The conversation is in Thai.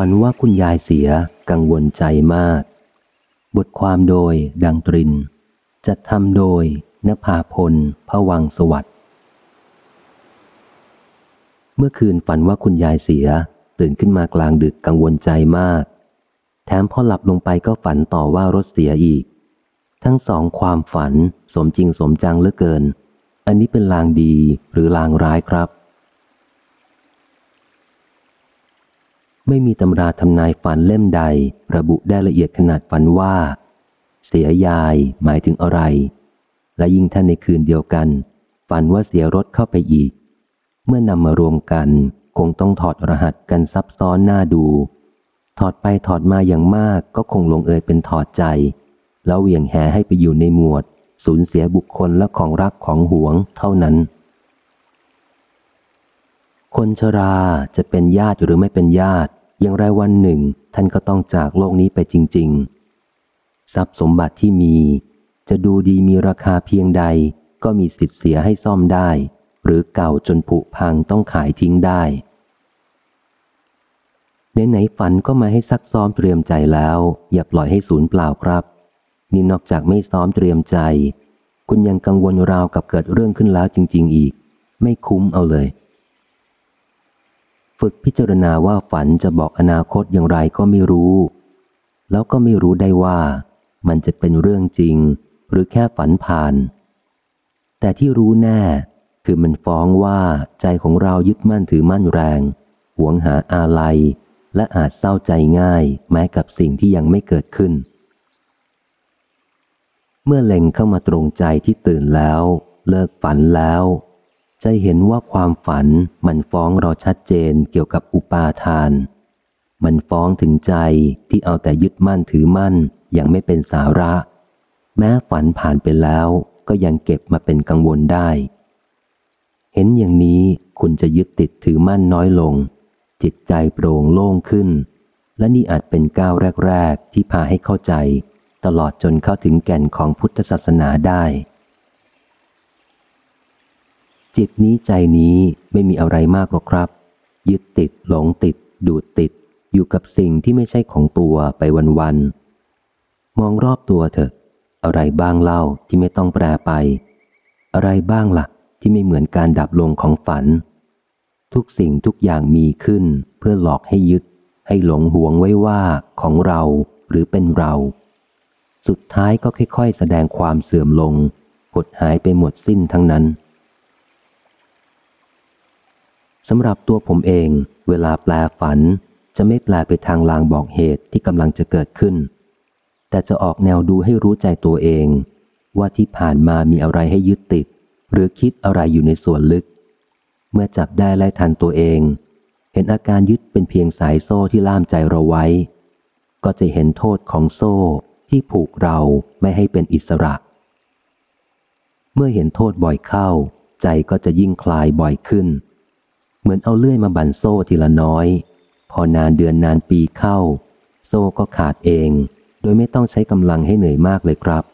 ฝันว่าคุณยายเสียกังวลใจมาก บทความโดยดังตริน จัดทำโดยนภาพลพวังสวัสดิ์เมื่อคืนฝันว่าคุณยายเสีย ตื่นขึ้นมากลางดึกกังวลใจมาก แถมพอหลับลงไปก็ฝันต่อว่ารถเสียอีก ทั้งสองความฝันสมจริงสมจังเหลือเกิน อันนี้เป็นลางดีหรือลางร้ายครับ ไม่มีตำราทำนายฝันเล่มใด ระบุได้ละเอียดขนาดฝันว่า เสียยายหมายถึงอะไร และยิ่งท่านในคืนเดียวกัน ฝันว่าเสียรถเข้าไปอีก เมื่อนำมารวมกัน คงต้องถอดรหัสกันซับซ้อนหน้าดู ถอดไปถอดมาอย่างมากก็คงลงเอยเป็นถอดใจ แล้วเหวี่ยงแหให้ไปอยู่ในหมวด สูญเสียบุคคลและของรักของหวงเท่านั้น คนชราจะเป็นญาติหรือไม่เป็นญาติ อย่างไรวันหนึ่ง ท่านก็ต้องจากโลกนี้ไปจริง ๆ ทรัพย์สมบัติที่มี จะดูดีมีราคาเพียงใด ก็มีสิทธิ์เสียให้ซ่อมได้ หรือเก่าจนผุพังต้องขายทิ้งได้ไหนๆฝันก็มาให้ซักซ้อมเตรียมใจแล้ว อย่าปล่อยให้สูญเปล่าครับนี่นอกจากไม่ซ้อมเตรียมใจ คุณยังกังวลราวกับเกิดเรื่องขึ้นแล้วจริง ๆ อีก ไม่คุ้มเอาเลย ฝึกพิจารณาว่าฝันจะบอกอนาคตอย่างไรก็ไม่รู้ แล้วก็ไม่รู้ได้ว่า มันจะเป็นเรื่องจริง หรือแค่ฝันผ่าน แต่ที่รู้แน่ คือมันฟ้องว่าใจของเรายึดมั่นถือมั่นแรง หวงหาอาลัย และอาจเศร้าใจง่าย แม้กับสิ่งที่ยังไม่เกิดขึ้น เมื่อเล็งเข้ามาตรงใจที่ตื่นแล้ว เลิกฝันแล้ว จะเห็นว่าความฝันมันฟ้องเราชัดเจนเกี่ยวกับอุปาทาน มันฟ้องถึงใจที่เอาแต่ยึดมั่นถือมั่นอย่างไม่เป็นสาระ แม้ฝันผ่านไปแล้วก็ยังเก็บมาเป็นกังวลได้ เห็นอย่างนี้คุณจะยึดติดถือมั่นน้อยลง จิตใจโปร่งโล่งขึ้น และนี่อาจเป็นก้าวแรก ๆ ที่พาให้เข้าใจ ตลอดจนเข้าถึงแก่นของพุทธศาสนาได้ จิตนี้ใจนี้ไม่มีอะไรมากหรอกครับ ยึดติดหลงติด ดูดติด อยู่กับสิ่งที่ไม่ใช่ของตัวไปวันๆ มองรอบตัวเถอะ อะไรบ้างเล่าที่ไม่ต้องแปรไป อะไรบ้างละ่ะ ที่ไม่เหมือนการดับลงของฝัน ทุกสิ่งทุกอย่างมีขึ้น เพื่อหลอกให้ยึด ให้หลงหวงไว้ว่าของเราหรือเป็นเรา สุดท้ายก็ค่อยๆ แสดงความเสื่อมลงหดหายไปหมดสิ้นทั้งนั้น สำหรับตัวผมเอง เวลาแปลฝัน จะไม่แปลไปทางลางบอกเหตุที่กำลังจะเกิดขึ้น แต่จะออกแนวดูให้รู้ใจตัวเอง ว่าที่ผ่านมามีอะไรให้ยึดติด หรือคิดอะไรอยู่ในส่วนลึก เมื่อจับได้ไล่ทันตัวเอง เห็นอาการยึดเป็นเพียงสายโซ่ที่ล่ามใจเราไว้ ก็จะเห็นโทษของโซ่ที่ผูกเราไม่ให้เป็นอิสระ เมื่อเห็นโทษบ่อยเข้า ใจก็จะยิ่งคลายบ่อยขึ้น เหมือนเอาเลื่อยมาบันโซ่ทีละน้อย พอนานเดือนนานปีเข้า โซ่ก็ขาดเอง โดยไม่ต้องใช้กำลังให้เหนื่อยมากเลยครับ